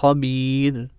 خبير.